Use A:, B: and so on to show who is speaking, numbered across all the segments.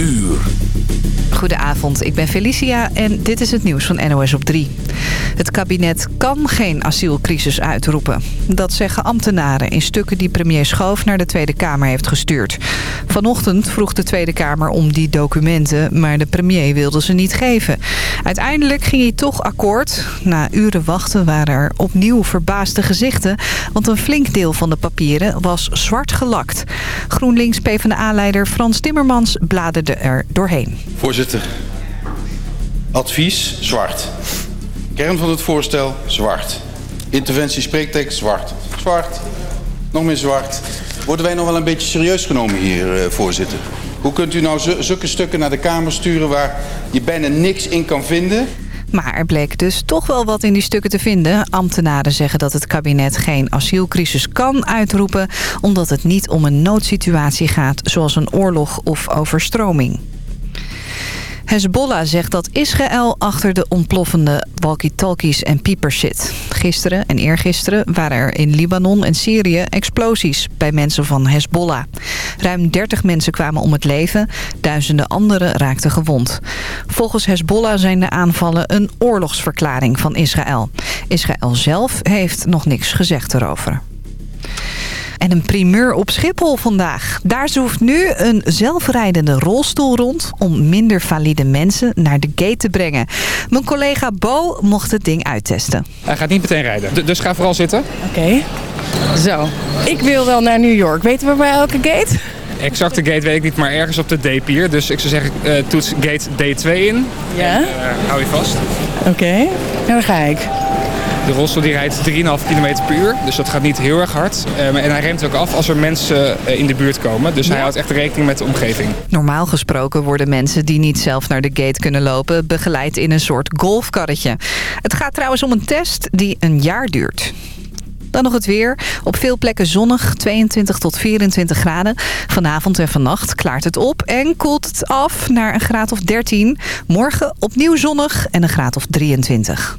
A: uur.
B: Goedenavond, ik ben Felicia en dit is het nieuws van NOS op 3. Het kabinet kan geen asielcrisis uitroepen. Dat zeggen ambtenaren in stukken die premier Schoof naar de Tweede Kamer heeft gestuurd. Vanochtend vroeg de Tweede Kamer om die documenten, maar de premier wilde ze niet geven. Uiteindelijk ging hij toch akkoord. Na uren wachten waren er opnieuw verbaasde gezichten, want een flink deel van de papieren was zwart gelakt. GroenLinks PvdA-leider Frans Timmermans bladerde er doorheen.
C: Voorzitter, advies zwart. Kern van het voorstel zwart. Interventie spreektekst zwart. Zwart. Nog meer zwart. Worden wij nog wel een beetje serieus genomen hier, eh, voorzitter? Hoe kunt u nou zulke stukken naar de Kamer sturen waar je bijna niks in kan vinden?
B: Maar er bleek dus toch wel wat in die stukken te vinden. Ambtenaren zeggen dat het kabinet geen asielcrisis kan uitroepen... omdat het niet om een noodsituatie gaat, zoals een oorlog of overstroming. Hezbollah zegt dat Israël achter de ontploffende walkie-talkies en piepers zit. Gisteren en eergisteren waren er in Libanon en Syrië explosies bij mensen van Hezbollah. Ruim 30 mensen kwamen om het leven, duizenden anderen raakten gewond. Volgens Hezbollah zijn de aanvallen een oorlogsverklaring van Israël. Israël zelf heeft nog niks gezegd erover. En een primeur op Schiphol vandaag. Daar zoeft nu een zelfrijdende rolstoel rond... om minder valide mensen naar de gate te brengen. Mijn collega Bo mocht het ding uittesten.
D: Hij gaat niet meteen rijden, dus ga vooral zitten.
E: Oké. Zo. Ik wil wel naar New York. Weten we bij elke gate?
D: Exacte gate weet ik niet, maar ergens op de D-pier. Dus ik zou zeggen, uh, toets gate D2 in.
E: Ja.
D: En, uh, hou je vast.
E: Oké, okay. nou daar ga ik.
D: De rolstoel die rijdt 3,5 km per uur, dus dat gaat niet heel erg hard. Um, en hij remt ook af als er mensen uh, in de buurt komen. Dus ja. hij houdt echt rekening met de omgeving.
B: Normaal gesproken worden mensen die niet zelf naar de gate kunnen lopen... begeleid in een soort golfkarretje. Het gaat trouwens om een test die een jaar duurt. Dan nog het weer. Op veel plekken zonnig, 22 tot 24 graden. Vanavond en vannacht klaart het op en koelt het af naar een graad of 13. Morgen opnieuw zonnig en een graad of 23.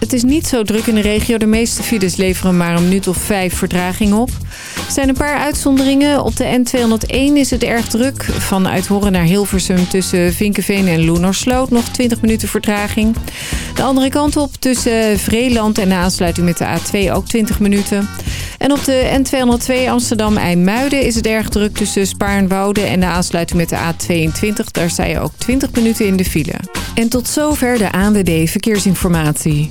F: Het is niet zo druk in de regio. De meeste files leveren maar een minuut of vijf vertraging op. Er zijn een paar uitzonderingen. Op de N201 is het erg druk. Van Uithoren naar Hilversum tussen Vinkenveen en Loenersloot nog 20 minuten vertraging. De andere kant op tussen Vreeland en de aansluiting met de A2 ook 20 minuten. En op de N202 Amsterdam-IJmuiden is het erg druk tussen Spaarnwoude en de aansluiting met de A22. Daar sta je ook 20 minuten in de file. En tot zover de ANWB Verkeersinformatie.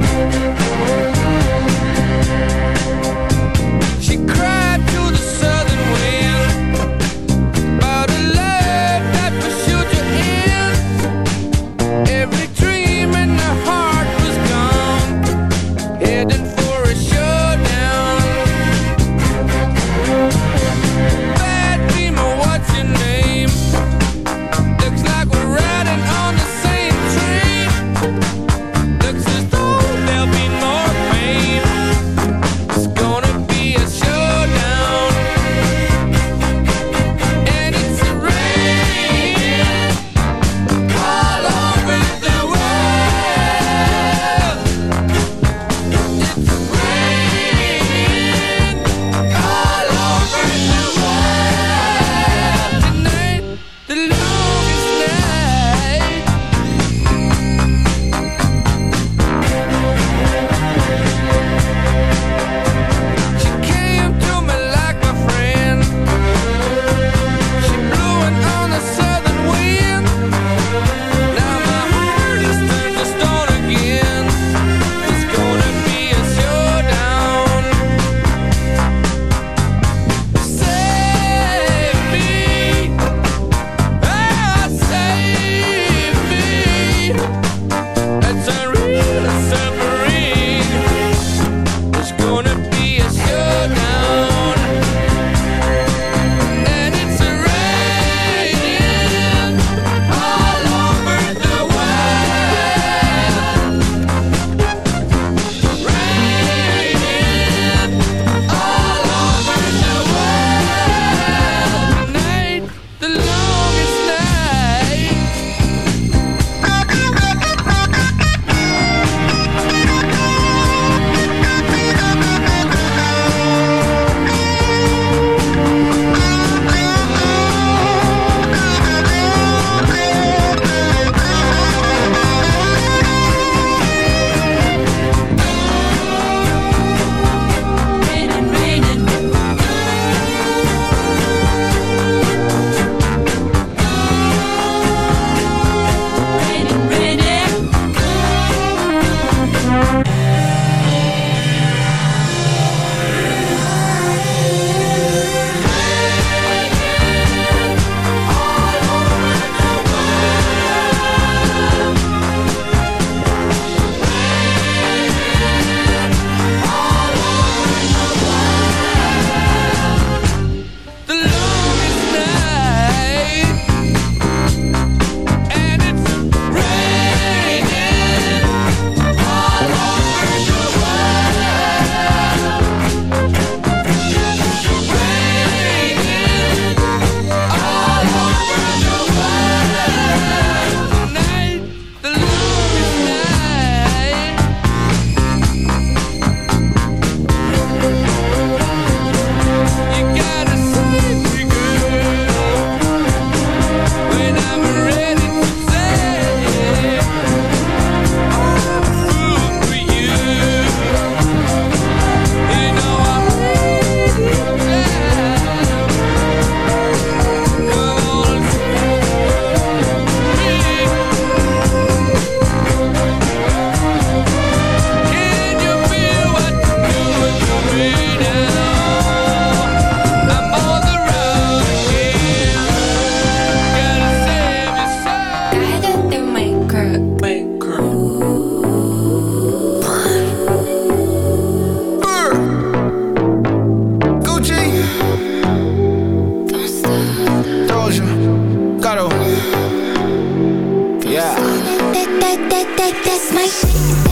G: It's my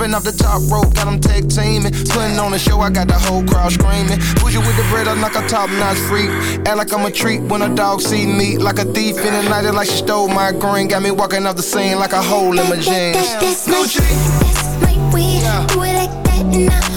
H: Jumping off the top rope, got them tag teaming. Putting on a show, I got the whole crowd screaming. Push you with the bread, I'm like a top notch freak. Act like I'm a treat when a dog see me. Like a thief in the night, like she stole my green. Got me walking off the scene like a hole in my jeans.
I: That's my, that's my way. Yeah. Do it like that and I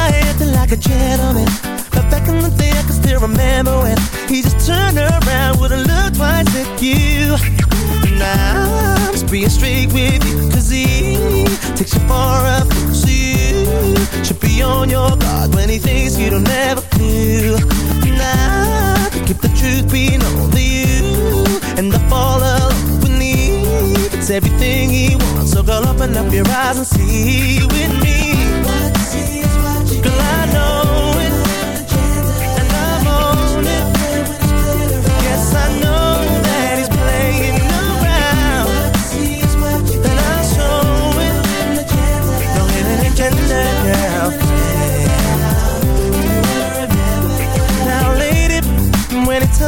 J: a fly guy acting like a gentleman. But back in the day, I can still remember when he just turned around, wouldn't look twice at you. Now I'm just being straight with you, cause he takes you far up, so you should be on your guard when he thinks you don't ever do. Now to keep the truth being only you, and I fall when he it's everything he wants. So girl, open up your eyes and see with me.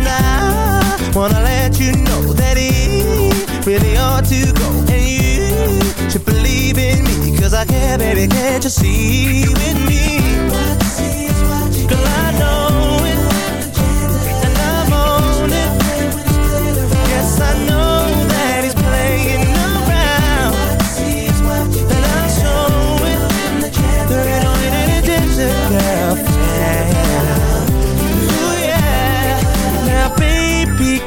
J: And I wanna let you know that he really ought to go. And you should believe in me Cause I care, baby, can't you see with me? Girl, I know it, and I'm on it. Yes, I know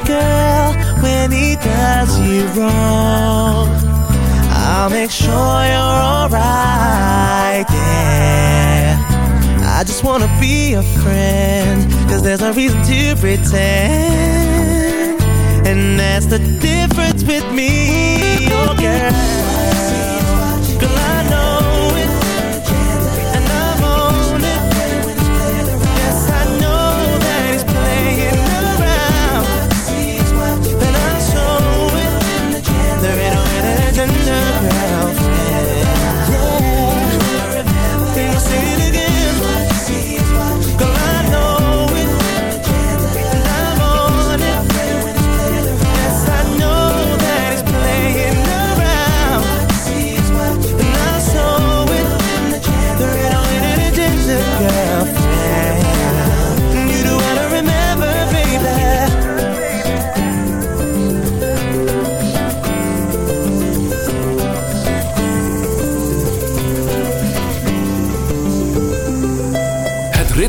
J: girl, when he does you wrong, I'll make sure you're alright, yeah. I just wanna be a friend Cause there's no reason to pretend And that's the difference with me, oh girl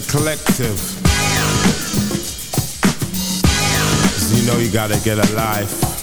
K: the
L: collective. Cause you know you gotta get a life.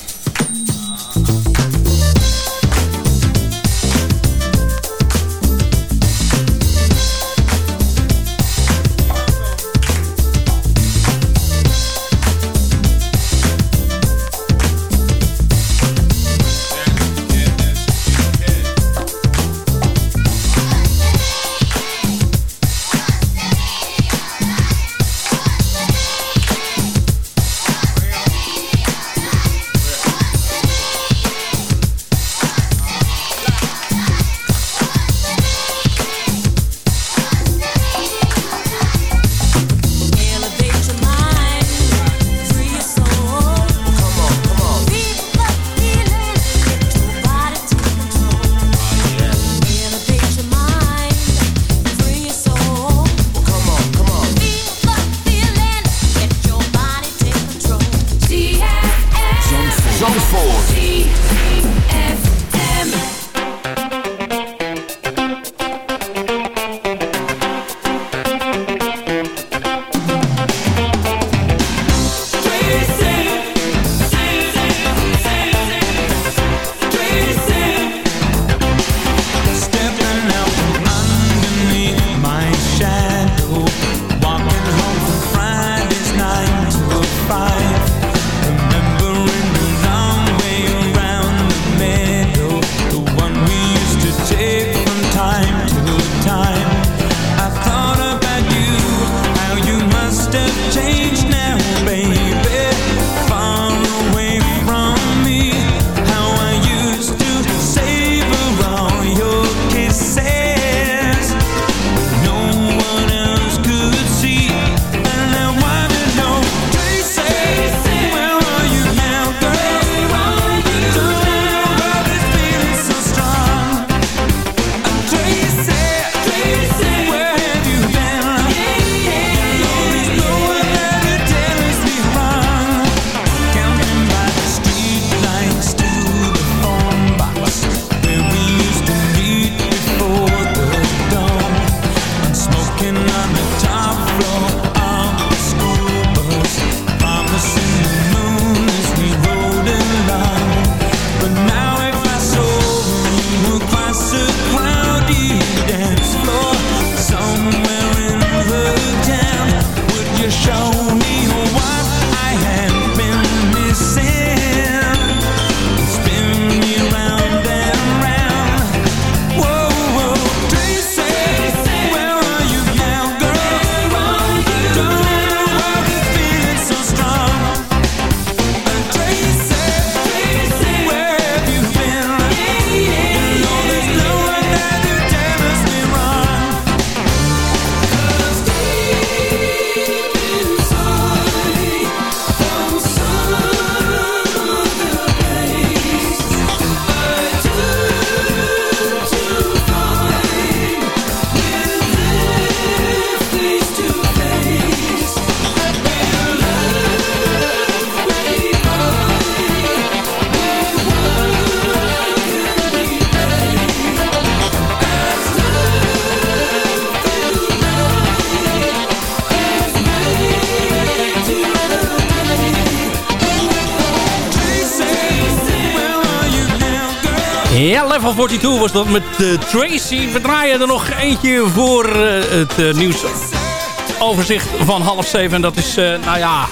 M: Ja, Level 42 was dat met uh, Tracy. We draaien er nog eentje voor uh, het uh, nieuwsoverzicht van half zeven. En dat is, nou ja,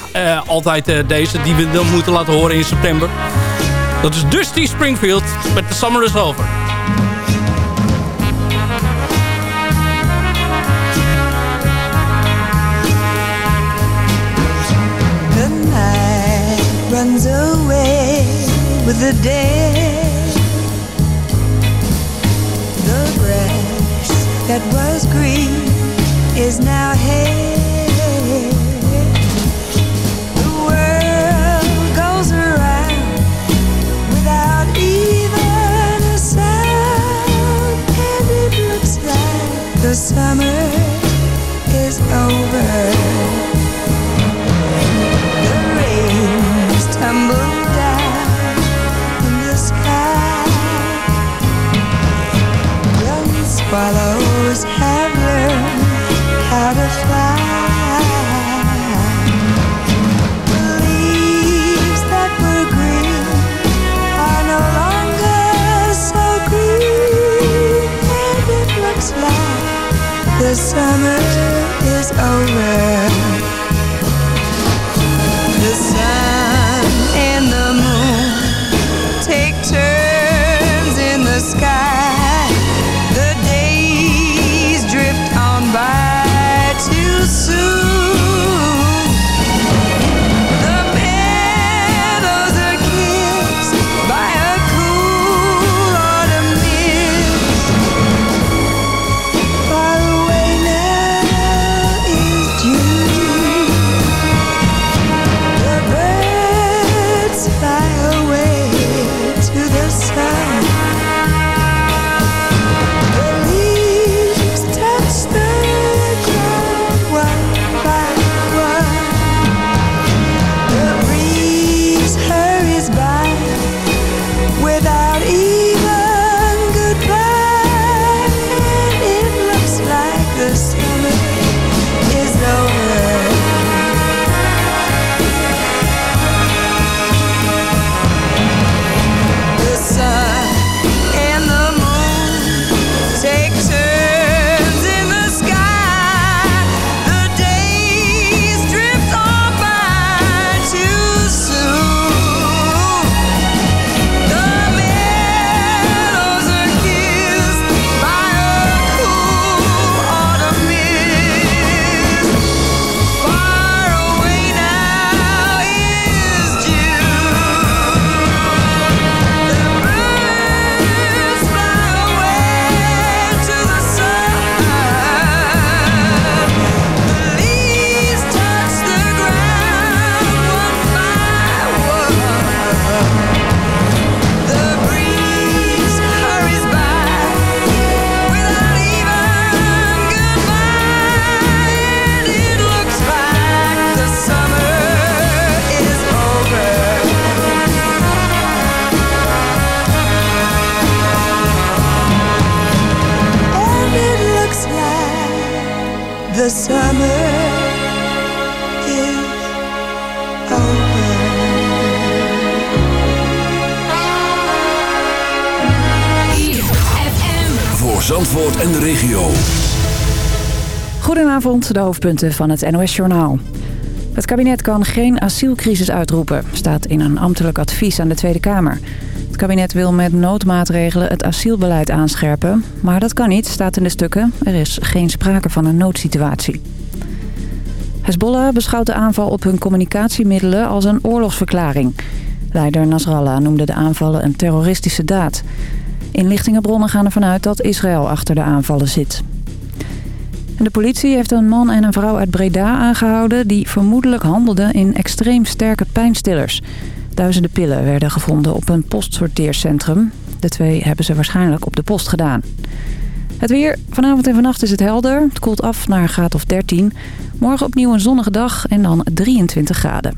M: altijd deze die we dan moeten laten horen in september. Dat is Dusty Springfield met The Summer is Over.
I: Night away with the day was green is now hay. Like
N: Goedenavond, de hoofdpunten van het NOS-journaal. Het kabinet kan geen asielcrisis uitroepen, staat in een ambtelijk advies aan de Tweede Kamer. Het kabinet wil met noodmaatregelen het asielbeleid aanscherpen. Maar dat kan niet, staat in de stukken. Er is geen sprake van een noodsituatie. Hezbollah beschouwt de aanval op hun communicatiemiddelen als een oorlogsverklaring. Leider Nasrallah noemde de aanvallen een terroristische daad. Inlichtingenbronnen gaan ervan uit dat Israël achter de aanvallen zit. De politie heeft een man en een vrouw uit Breda aangehouden... die vermoedelijk handelden in extreem sterke pijnstillers. Duizenden pillen werden gevonden op een postsorteercentrum. De twee hebben ze waarschijnlijk op de post gedaan. Het weer. Vanavond en vannacht is het helder. Het koelt af naar graad of 13. Morgen opnieuw een zonnige dag en dan 23 graden.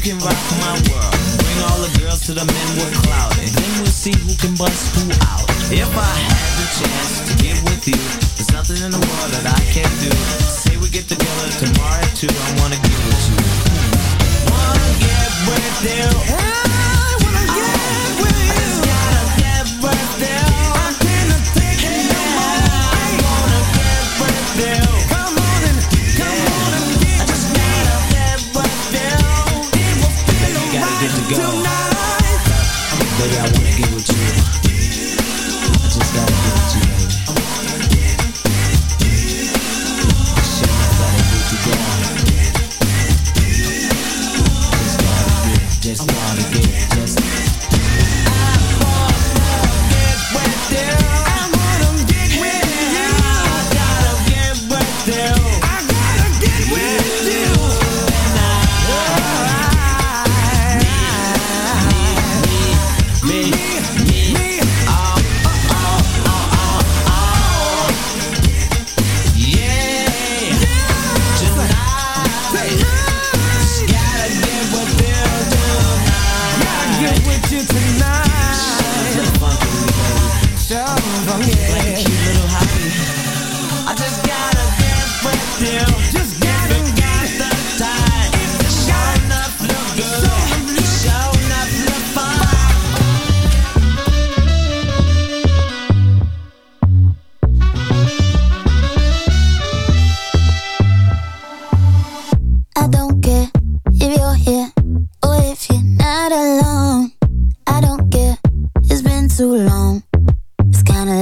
G: you
O: can rock my world. Bring all the girls to the men with clout. And then we'll see who can bust who out. If I had the chance to get with you, there's nothing in the world that I can't do. Say we get together tomorrow too. I wanna get with you. Wanna get with you.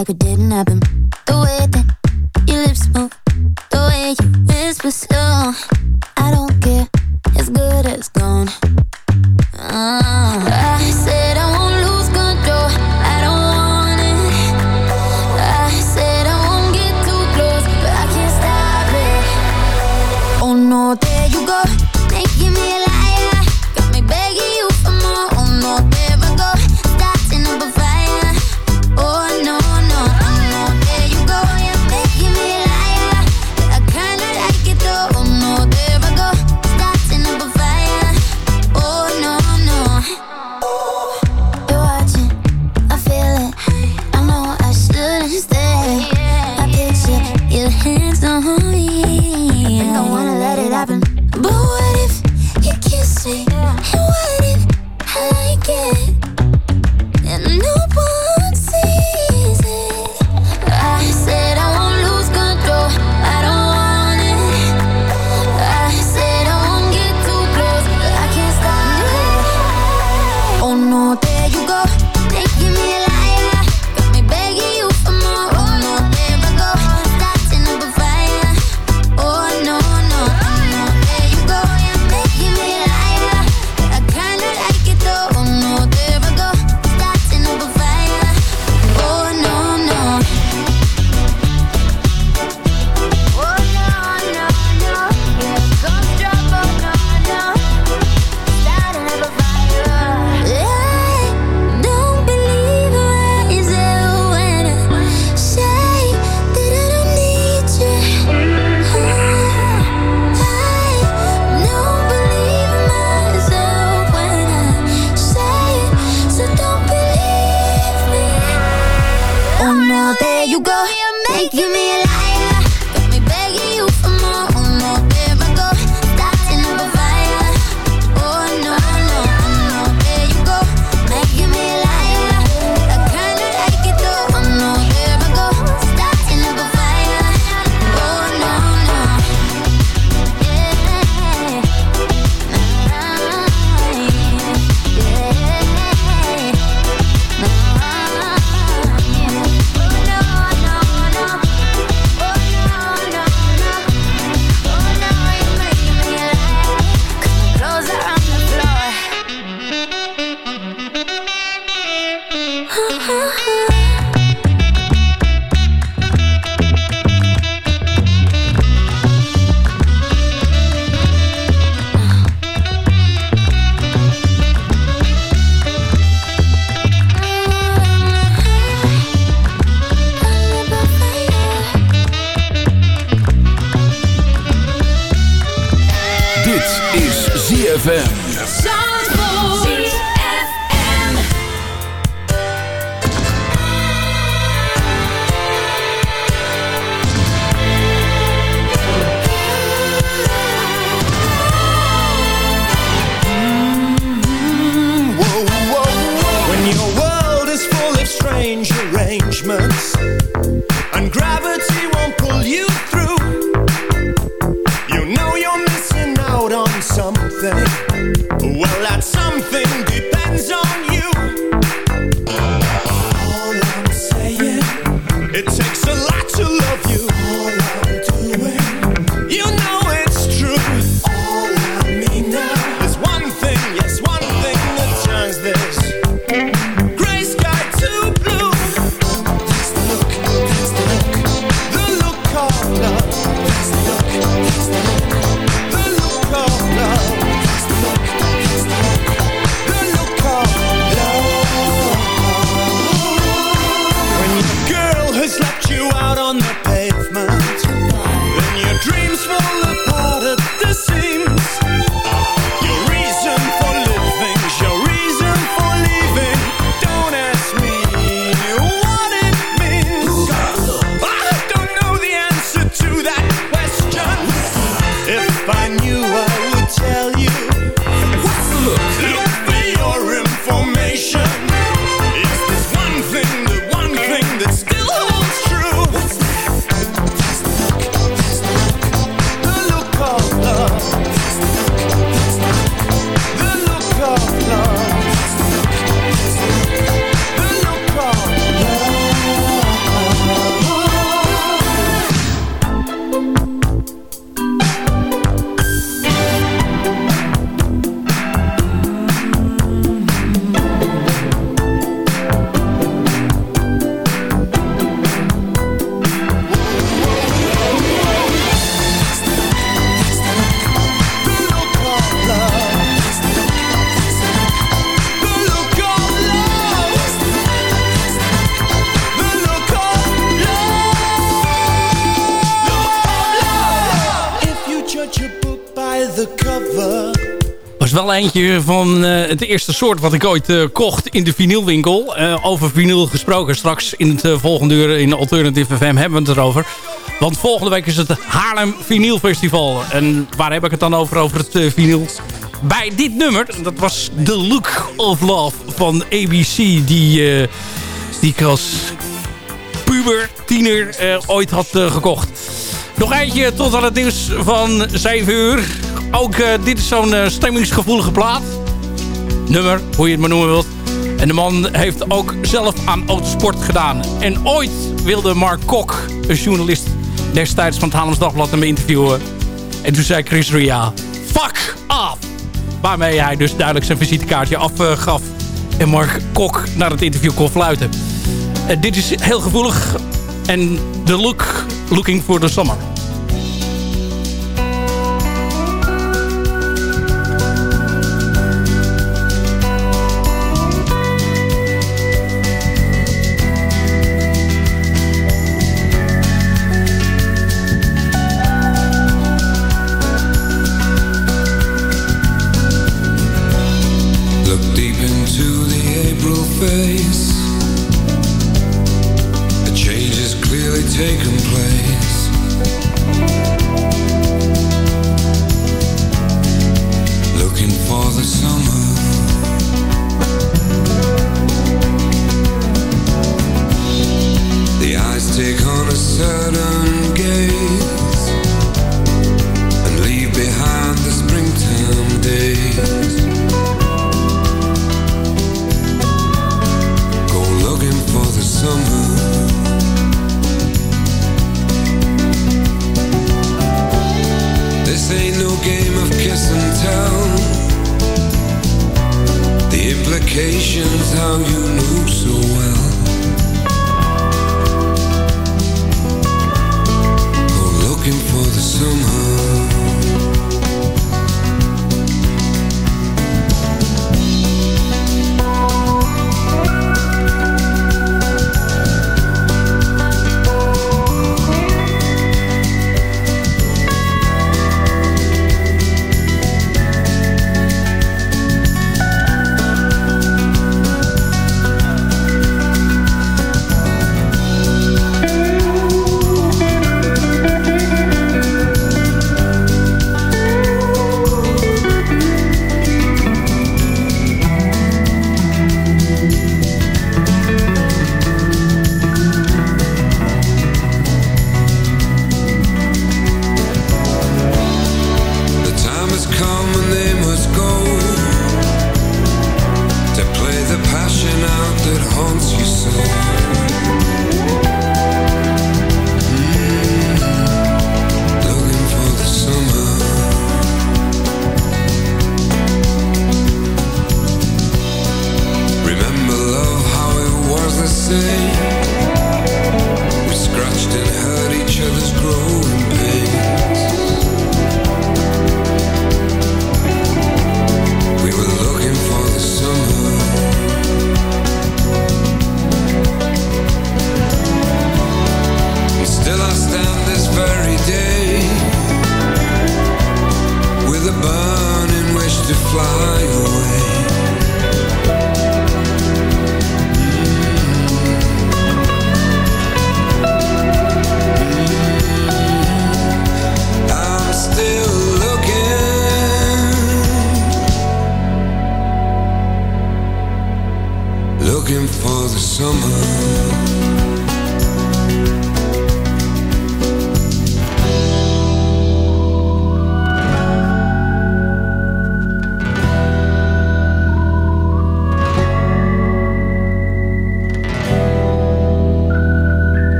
O: like
G: it didn't happen. The way that your lips move, the way you whisper slow.
M: Was wel eentje van eh, het eerste soort wat ik ooit eh, kocht in de vinylwinkel. Eh, over vinyl gesproken. Straks in het volgende uur in Alternative FM hebben we het erover. Want volgende week is het Haarlem Vinyl Festival. En waar heb ik het dan over? Over het vinyl. Bij dit nummer, dat was The Look of Love van ABC. Die, die ik als puber, tiener ooit had gekocht. Nog eentje tot aan het nieuws van 7 uur. Ook eh, dit is zo'n eh, stemmingsgevoelige plaat. Nummer, hoe je het maar noemen wilt. En de man heeft ook zelf aan autosport gedaan. En ooit wilde Mark Kok, een journalist destijds van het Haarlems Dagblad, hem interviewen. En toen zei Chris Ria, fuck off! Waarmee hij dus duidelijk zijn visitekaartje afgaf. en Mark Kok naar het interview kon fluiten. Eh, dit is heel gevoelig. En de look, looking for the summer.
P: vacations, how you knew so well.